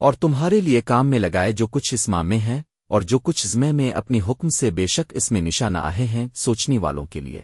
اور تمہارے لیے کام میں لگائے جو کچھ اس ماں میں اور جو کچھ زمے میں اپنی حکم سے بے شک اس میں نشانہ آئے ہیں سوچنے والوں کے لیے۔